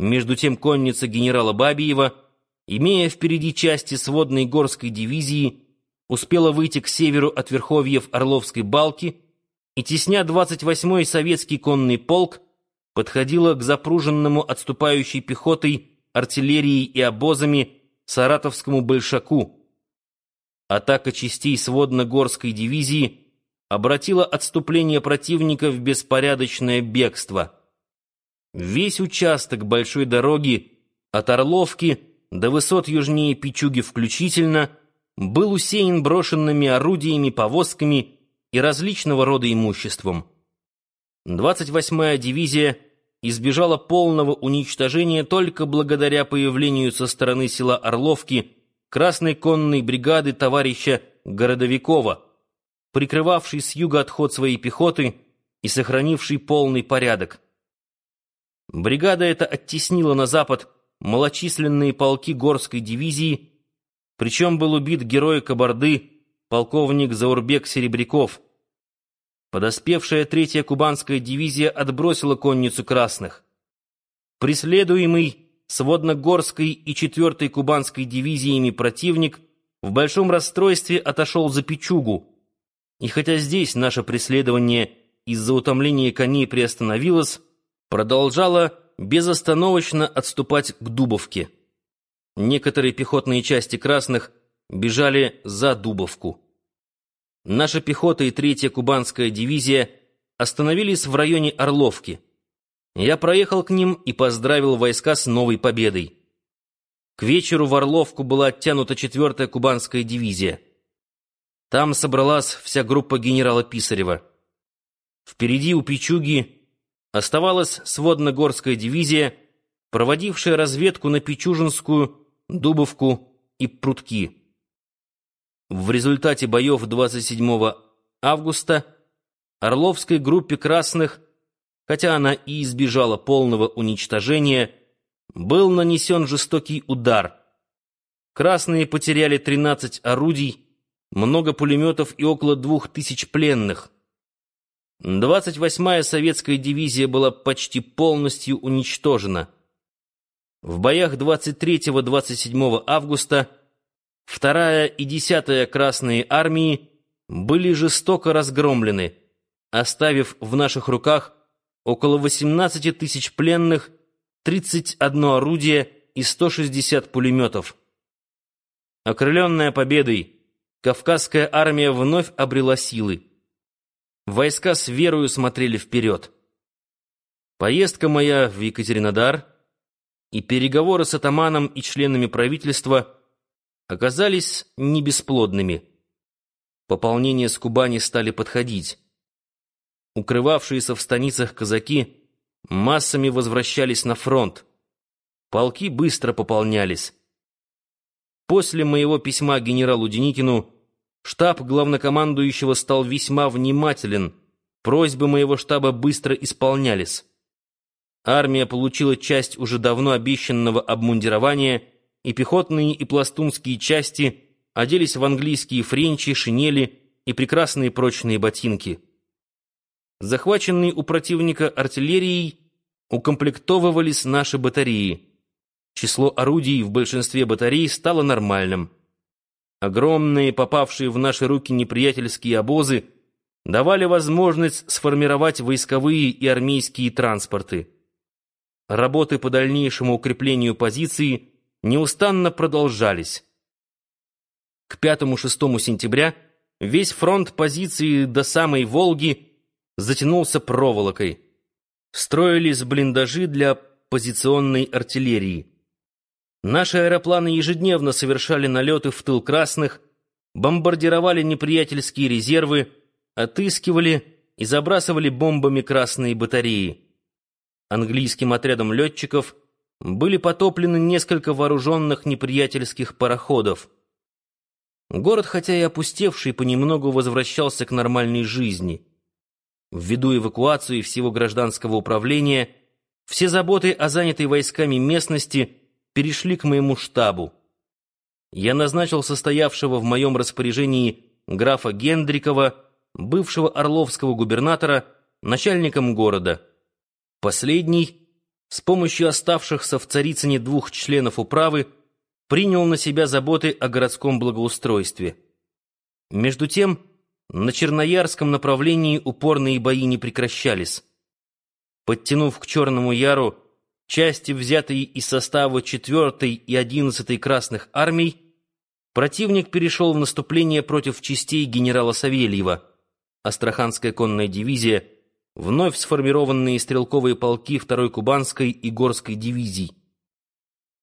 Между тем конница генерала Бабиева, имея впереди части сводной горской дивизии, успела выйти к северу от верховьев Орловской балки и, тесня 28-й советский конный полк, подходила к запруженному отступающей пехотой, артиллерией и обозами Саратовскому Большаку. Атака частей сводно-горской дивизии обратила отступление противника в беспорядочное бегство. Весь участок большой дороги от Орловки до высот южнее Пичуги включительно был усеян брошенными орудиями, повозками и различного рода имуществом. 28-я дивизия избежала полного уничтожения только благодаря появлению со стороны села Орловки Красной конной бригады товарища Городовикова, прикрывавшей с юга отход своей пехоты и сохранившей полный порядок. Бригада эта оттеснила на запад малочисленные полки горской дивизии, причем был убит герой Кабарды, полковник Заурбек Серебряков. Подоспевшая третья кубанская дивизия отбросила конницу красных. Преследуемый сводногорской и четвертой кубанской дивизиями противник в большом расстройстве отошел за Пичугу. И хотя здесь наше преследование из-за утомления коней приостановилось, продолжала безостановочно отступать к Дубовке. Некоторые пехотные части красных бежали за Дубовку. Наша пехота и третья кубанская дивизия остановились в районе Орловки. Я проехал к ним и поздравил войска с новой победой. К вечеру в Орловку была оттянута четвертая кубанская дивизия. Там собралась вся группа генерала Писарева. Впереди у Пичуги Оставалась сводно-горская дивизия, проводившая разведку на Пичужинскую, Дубовку и Прутки. В результате боев 27 августа Орловской группе красных, хотя она и избежала полного уничтожения, был нанесен жестокий удар. Красные потеряли 13 орудий, много пулеметов и около двух тысяч пленных. 28-я советская дивизия была почти полностью уничтожена. В боях 23-27 августа 2-я и 10-я Красные армии были жестоко разгромлены, оставив в наших руках около 18 тысяч пленных, 31 орудие и 160 пулеметов. Окрыленная победой, Кавказская армия вновь обрела силы. Войска с верою смотрели вперед. Поездка моя в Екатеринодар и переговоры с атаманом и членами правительства оказались не бесплодными. Пополнения с Кубани стали подходить. Укрывавшиеся в станицах казаки массами возвращались на фронт. Полки быстро пополнялись. После моего письма генералу Деникину Штаб главнокомандующего стал весьма внимателен. Просьбы моего штаба быстро исполнялись. Армия получила часть уже давно обещанного обмундирования, и пехотные и пластунские части оделись в английские френчи, шинели и прекрасные прочные ботинки. Захваченные у противника артиллерией укомплектовывались наши батареи. Число орудий в большинстве батарей стало нормальным. Огромные, попавшие в наши руки неприятельские обозы, давали возможность сформировать войсковые и армейские транспорты. Работы по дальнейшему укреплению позиции неустанно продолжались. К 5-6 сентября весь фронт позиции до самой Волги затянулся проволокой. Строились блиндажи для позиционной артиллерии. Наши аэропланы ежедневно совершали налеты в тыл красных, бомбардировали неприятельские резервы, отыскивали и забрасывали бомбами красные батареи. Английским отрядом летчиков были потоплены несколько вооруженных неприятельских пароходов. Город, хотя и опустевший, понемногу возвращался к нормальной жизни. Ввиду эвакуации всего гражданского управления, все заботы о занятой войсками местности – перешли к моему штабу. Я назначил состоявшего в моем распоряжении графа Гендрикова, бывшего орловского губернатора, начальником города. Последний с помощью оставшихся в Царицыне двух членов управы принял на себя заботы о городском благоустройстве. Между тем, на Черноярском направлении упорные бои не прекращались. Подтянув к Черному Яру части, взятые из состава 4 и 11 Красных армий, противник перешел в наступление против частей генерала Савельева. Астраханская конная дивизия, вновь сформированные стрелковые полки 2 Кубанской и Горской дивизий.